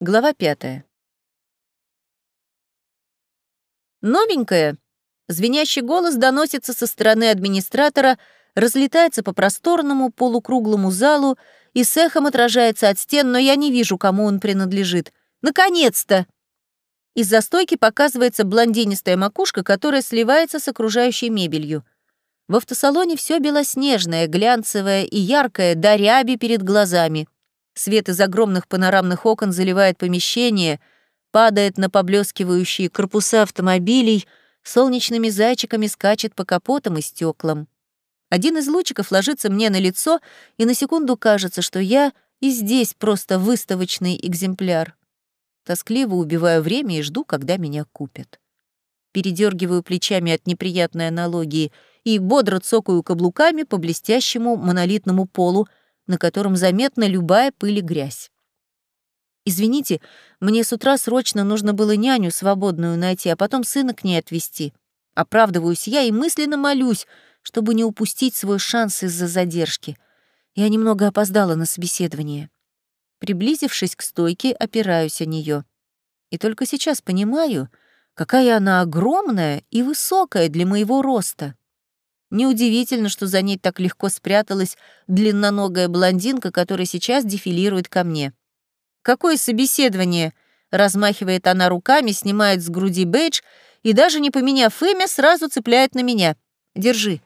Глава пятая. Новенькая. Звенящий голос доносится со стороны администратора, разлетается по просторному полукруглому залу и с эхом отражается от стен, но я не вижу, кому он принадлежит. Наконец-то! Из-за стойки показывается блондинистая макушка, которая сливается с окружающей мебелью. В автосалоне все белоснежное, глянцевое и яркое, до ряби перед глазами. Свет из огромных панорамных окон заливает помещение, падает на поблескивающие корпуса автомобилей, солнечными зайчиками скачет по капотам и стеклам. Один из лучиков ложится мне на лицо, и на секунду кажется, что я и здесь просто выставочный экземпляр. Тоскливо убиваю время и жду, когда меня купят. Передергиваю плечами от неприятной аналогии и бодро цокаю каблуками по блестящему монолитному полу, на котором заметна любая пыль и грязь. «Извините, мне с утра срочно нужно было няню свободную найти, а потом сына к ней отвезти. Оправдываюсь я и мысленно молюсь, чтобы не упустить свой шанс из-за задержки. Я немного опоздала на собеседование. Приблизившись к стойке, опираюсь о нее. И только сейчас понимаю, какая она огромная и высокая для моего роста. Неудивительно, что за ней так легко спряталась длинноногая блондинка, которая сейчас дефилирует ко мне. «Какое собеседование?» Размахивает она руками, снимает с груди бейдж и, даже не поменяв имя, сразу цепляет на меня. «Держи.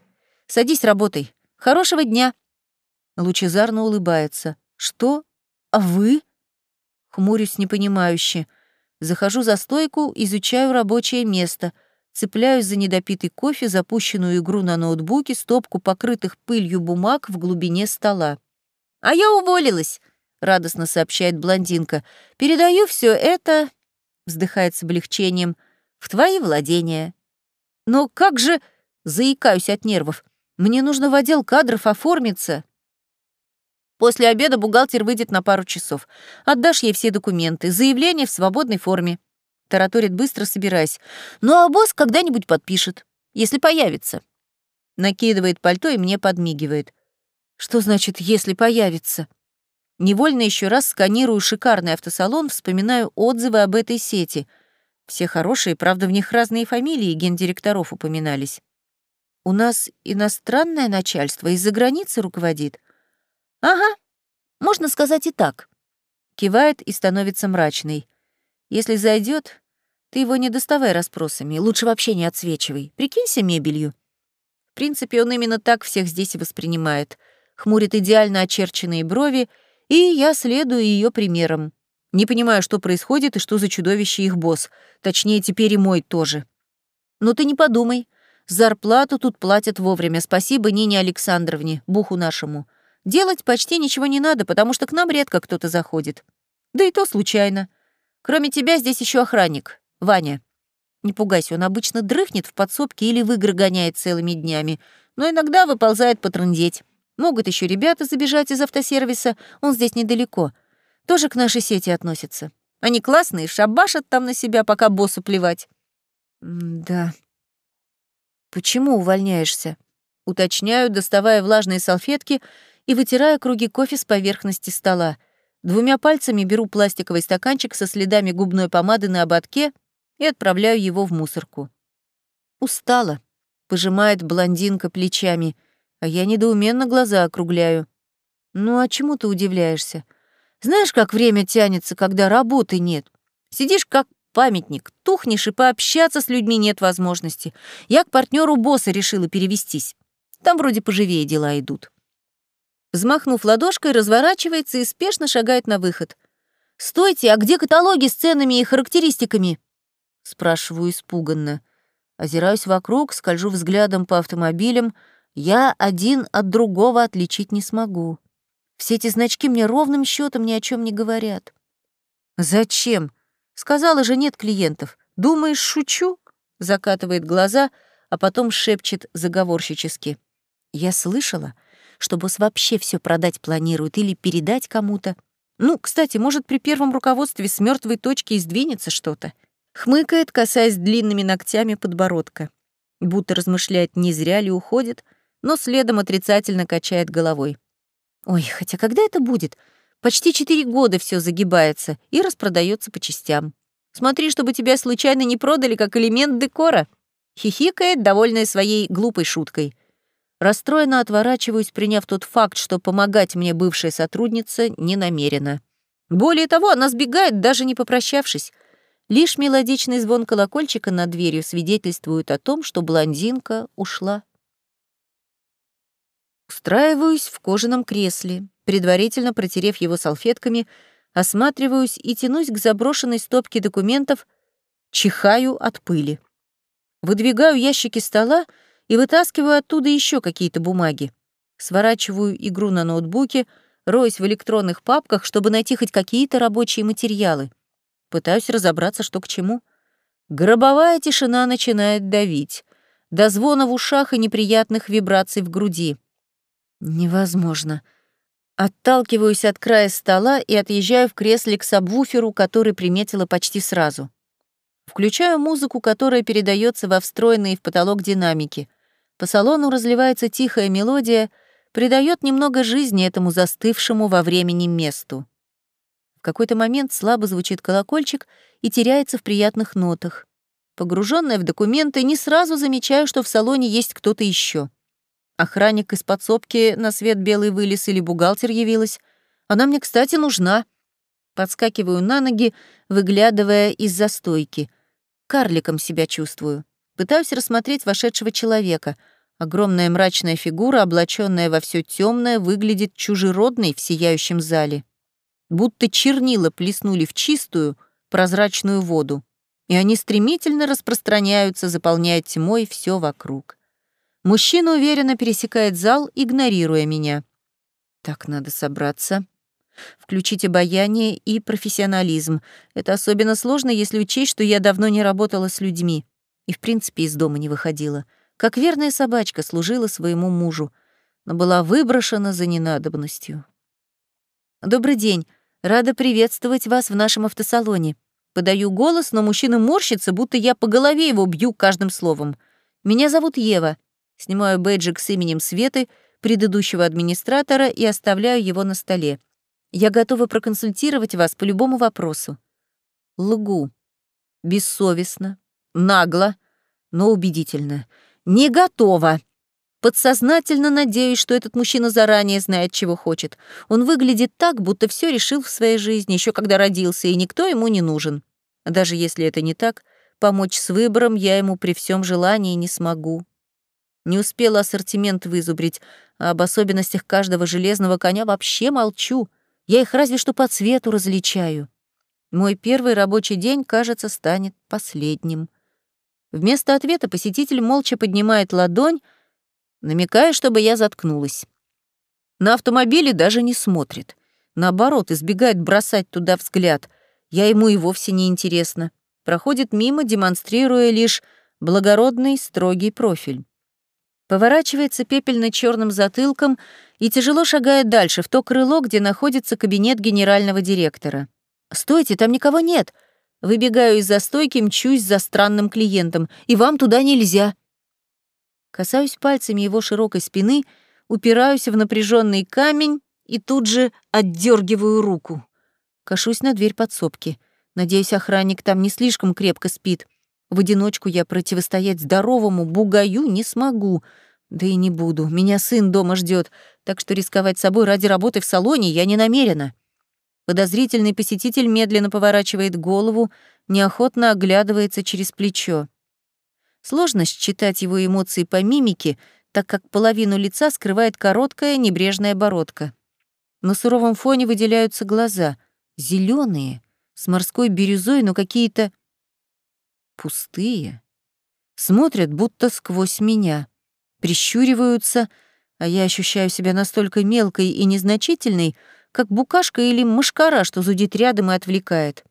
Садись, работай. Хорошего дня». Лучезарно улыбается. «Что? А вы?» Хмурюсь непонимающе. Захожу за стойку, изучаю рабочее место — Цепляюсь за недопитый кофе, запущенную игру на ноутбуке, стопку покрытых пылью бумаг в глубине стола. «А я уволилась», — радостно сообщает блондинка. «Передаю все это», — вздыхает с облегчением, — «в твои владения». «Но как же...» — заикаюсь от нервов. «Мне нужно в отдел кадров оформиться». После обеда бухгалтер выйдет на пару часов. Отдашь ей все документы, заявление в свободной форме. Тараторит быстро, собираясь. «Ну а босс когда-нибудь подпишет, если появится». Накидывает пальто и мне подмигивает. «Что значит «если появится»?» Невольно еще раз сканирую шикарный автосалон, вспоминаю отзывы об этой сети. Все хорошие, правда, в них разные фамилии гендиректоров упоминались. У нас иностранное начальство из-за границы руководит. Ага, можно сказать и так. Кивает и становится мрачный. Если зайдет, ты его не доставай расспросами, лучше вообще не отсвечивай. Прикинься мебелью. В принципе, он именно так всех здесь и воспринимает. Хмурит идеально очерченные брови, и я следую ее примерам. Не понимаю, что происходит и что за чудовище их босс. Точнее, теперь и мой тоже. Но ты не подумай. Зарплату тут платят вовремя. Спасибо Нине Александровне, буху нашему. Делать почти ничего не надо, потому что к нам редко кто-то заходит. Да и то случайно. Кроме тебя здесь еще охранник. Ваня. Не пугайся, он обычно дрыхнет в подсобке или в игры гоняет целыми днями, но иногда выползает потрындеть. Могут еще ребята забежать из автосервиса, он здесь недалеко. Тоже к нашей сети относится. Они классные, шабашат там на себя, пока боссу плевать. да. Почему увольняешься? Уточняю, доставая влажные салфетки и вытирая круги кофе с поверхности стола. Двумя пальцами беру пластиковый стаканчик со следами губной помады на ободке и отправляю его в мусорку. «Устала», — пожимает блондинка плечами, а я недоуменно глаза округляю. «Ну а чему ты удивляешься? Знаешь, как время тянется, когда работы нет? Сидишь как памятник, тухнешь, и пообщаться с людьми нет возможности. Я к партнеру босса решила перевестись. Там вроде поживее дела идут». Взмахнув ладошкой, разворачивается и спешно шагает на выход. «Стойте, а где каталоги с ценами и характеристиками?» Спрашиваю испуганно. Озираюсь вокруг, скольжу взглядом по автомобилям. Я один от другого отличить не смогу. Все эти значки мне ровным счетом ни о чем не говорят. «Зачем?» Сказала же, нет клиентов. «Думаешь, шучу?» Закатывает глаза, а потом шепчет заговорщически. «Я слышала, что босс вообще все продать планирует или передать кому-то. Ну, кстати, может, при первом руководстве с мертвой точки и сдвинется что-то. Хмыкает, касаясь длинными ногтями подбородка. Будто размышляет, не зря ли уходит, но следом отрицательно качает головой. «Ой, хотя когда это будет? Почти четыре года все загибается и распродается по частям. Смотри, чтобы тебя случайно не продали как элемент декора. Хихикает, довольная своей глупой шуткой. Расстроенно отворачиваюсь, приняв тот факт, что помогать мне бывшая сотрудница не намерена. Более того, она сбегает, даже не попрощавшись. Лишь мелодичный звон колокольчика над дверью свидетельствует о том, что блондинка ушла. Устраиваюсь в кожаном кресле, предварительно протерев его салфетками, осматриваюсь и тянусь к заброшенной стопке документов, чихаю от пыли. Выдвигаю ящики стола и вытаскиваю оттуда еще какие-то бумаги. Сворачиваю игру на ноутбуке, роюсь в электронных папках, чтобы найти хоть какие-то рабочие материалы. Пытаюсь разобраться, что к чему. Гробовая тишина начинает давить. До звона в ушах и неприятных вибраций в груди. Невозможно. Отталкиваюсь от края стола и отъезжаю в кресле к сабвуферу, который приметила почти сразу. Включаю музыку, которая передается во встроенные в потолок динамики. По салону разливается тихая мелодия, придает немного жизни этому застывшему во времени месту. В какой-то момент слабо звучит колокольчик и теряется в приятных нотах. Погруженная в документы, не сразу замечаю, что в салоне есть кто-то еще. Охранник из подсобки на свет белый вылез или бухгалтер явилась. Она мне, кстати, нужна. Подскакиваю на ноги, выглядывая из застойки. Карликом себя чувствую. Пытаюсь рассмотреть вошедшего человека. Огромная мрачная фигура, облаченная во все темное, выглядит чужеродной в сияющем зале. Будто чернила плеснули в чистую, прозрачную воду. И они стремительно распространяются, заполняя тьмой все вокруг. Мужчина уверенно пересекает зал, игнорируя меня. Так надо собраться. Включить обаяние и профессионализм. Это особенно сложно, если учесть, что я давно не работала с людьми. И, в принципе, из дома не выходила. Как верная собачка служила своему мужу, но была выброшена за ненадобностью. «Добрый день. Рада приветствовать вас в нашем автосалоне. Подаю голос, но мужчина морщится, будто я по голове его бью каждым словом. Меня зовут Ева. Снимаю бейджик с именем Светы, предыдущего администратора, и оставляю его на столе. Я готова проконсультировать вас по любому вопросу. Лгу. Бессовестно, нагло, но убедительно. Не готова. Подсознательно надеюсь, что этот мужчина заранее знает, чего хочет. Он выглядит так, будто все решил в своей жизни, еще когда родился, и никто ему не нужен. Даже если это не так, помочь с выбором я ему при всем желании не смогу. Не успела ассортимент вызубрить, а об особенностях каждого железного коня вообще молчу. Я их разве что по цвету различаю. Мой первый рабочий день, кажется, станет последним. Вместо ответа посетитель молча поднимает ладонь, намекая, чтобы я заткнулась. На автомобиле даже не смотрит. Наоборот, избегает бросать туда взгляд. Я ему и вовсе не интересна. Проходит мимо, демонстрируя лишь благородный, строгий профиль поворачивается пепельно-черным затылком и тяжело шагает дальше, в то крыло, где находится кабинет генерального директора. «Стойте, там никого нет!» Выбегаю из застойки, мчусь за странным клиентом. «И вам туда нельзя!» Касаюсь пальцами его широкой спины, упираюсь в напряженный камень и тут же отдергиваю руку. Кашусь на дверь подсобки. Надеюсь, охранник там не слишком крепко спит. В одиночку я противостоять здоровому бугаю не смогу. Да и не буду. Меня сын дома ждет, так что рисковать собой ради работы в салоне я не намерена. Подозрительный посетитель медленно поворачивает голову, неохотно оглядывается через плечо. Сложно считать его эмоции по мимике, так как половину лица скрывает короткая небрежная бородка. На суровом фоне выделяются глаза, зеленые, с морской бирюзой, но какие-то пустые. Смотрят будто сквозь меня, прищуриваются, а я ощущаю себя настолько мелкой и незначительной, как букашка или мышкара, что зудит рядом и отвлекает.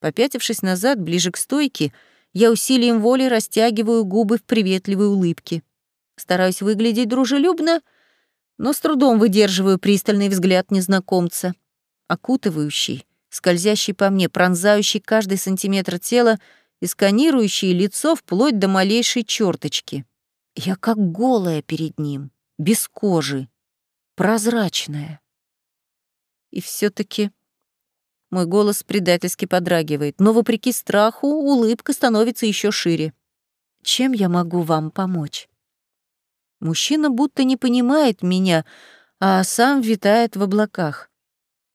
Попятившись назад, ближе к стойке, я усилием воли растягиваю губы в приветливой улыбке. Стараюсь выглядеть дружелюбно, но с трудом выдерживаю пристальный взгляд незнакомца, окутывающий, скользящий по мне, пронзающий каждый сантиметр тела и сканирующие лицо вплоть до малейшей черточки. Я как голая перед ним, без кожи, прозрачная. И все таки Мой голос предательски подрагивает, но, вопреки страху, улыбка становится еще шире. «Чем я могу вам помочь?» Мужчина будто не понимает меня, а сам витает в облаках.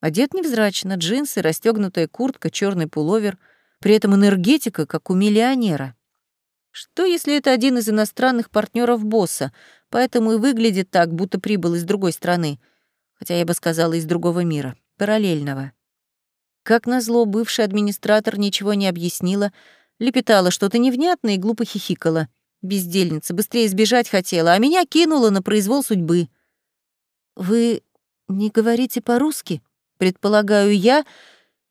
Одет невзрачно, джинсы, расстегнутая куртка, черный пуловер, при этом энергетика, как у миллионера. Что, если это один из иностранных партнеров босса, поэтому и выглядит так, будто прибыл из другой страны, хотя я бы сказала, из другого мира, параллельного. Как назло, бывший администратор ничего не объяснила, лепетала что-то невнятное и глупо хихикала. Бездельница, быстрее сбежать хотела, а меня кинула на произвол судьбы. «Вы не говорите по-русски?» предполагаю я,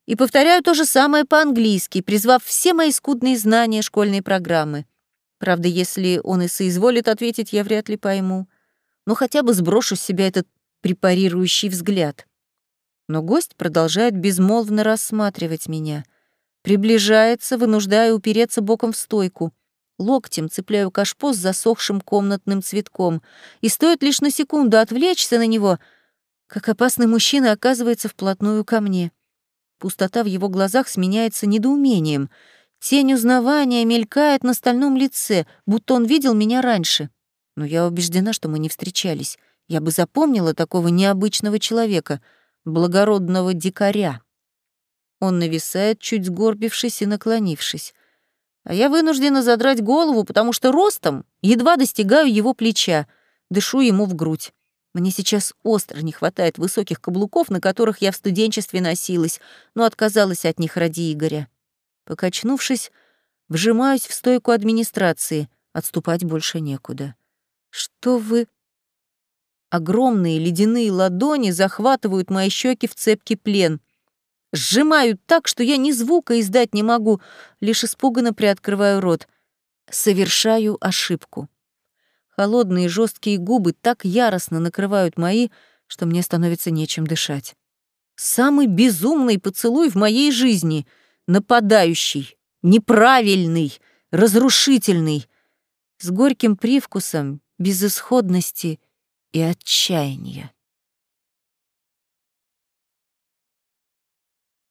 и повторяю то же самое по-английски, призвав все мои скудные знания школьной программы. Правда, если он и соизволит ответить, я вряд ли пойму. Но хотя бы сброшу с себя этот препарирующий взгляд. Но гость продолжает безмолвно рассматривать меня. Приближается, вынуждая упереться боком в стойку. Локтем цепляю кашпо с засохшим комнатным цветком. И стоит лишь на секунду отвлечься на него — как опасный мужчина оказывается вплотную ко мне. Пустота в его глазах сменяется недоумением. Тень узнавания мелькает на стальном лице, будто он видел меня раньше. Но я убеждена, что мы не встречались. Я бы запомнила такого необычного человека, благородного дикаря. Он нависает, чуть сгорбившись и наклонившись. А я вынуждена задрать голову, потому что ростом едва достигаю его плеча, дышу ему в грудь. Мне сейчас остро не хватает высоких каблуков, на которых я в студенчестве носилась, но отказалась от них ради Игоря. Покачнувшись, вжимаюсь в стойку администрации. Отступать больше некуда. Что вы... Огромные ледяные ладони захватывают мои щеки в цепкий плен. Сжимают так, что я ни звука издать не могу, лишь испуганно приоткрываю рот. Совершаю ошибку. Холодные жесткие губы так яростно накрывают мои, что мне становится нечем дышать. Самый безумный поцелуй в моей жизни, нападающий, неправильный, разрушительный, с горьким привкусом безысходности и отчаяния.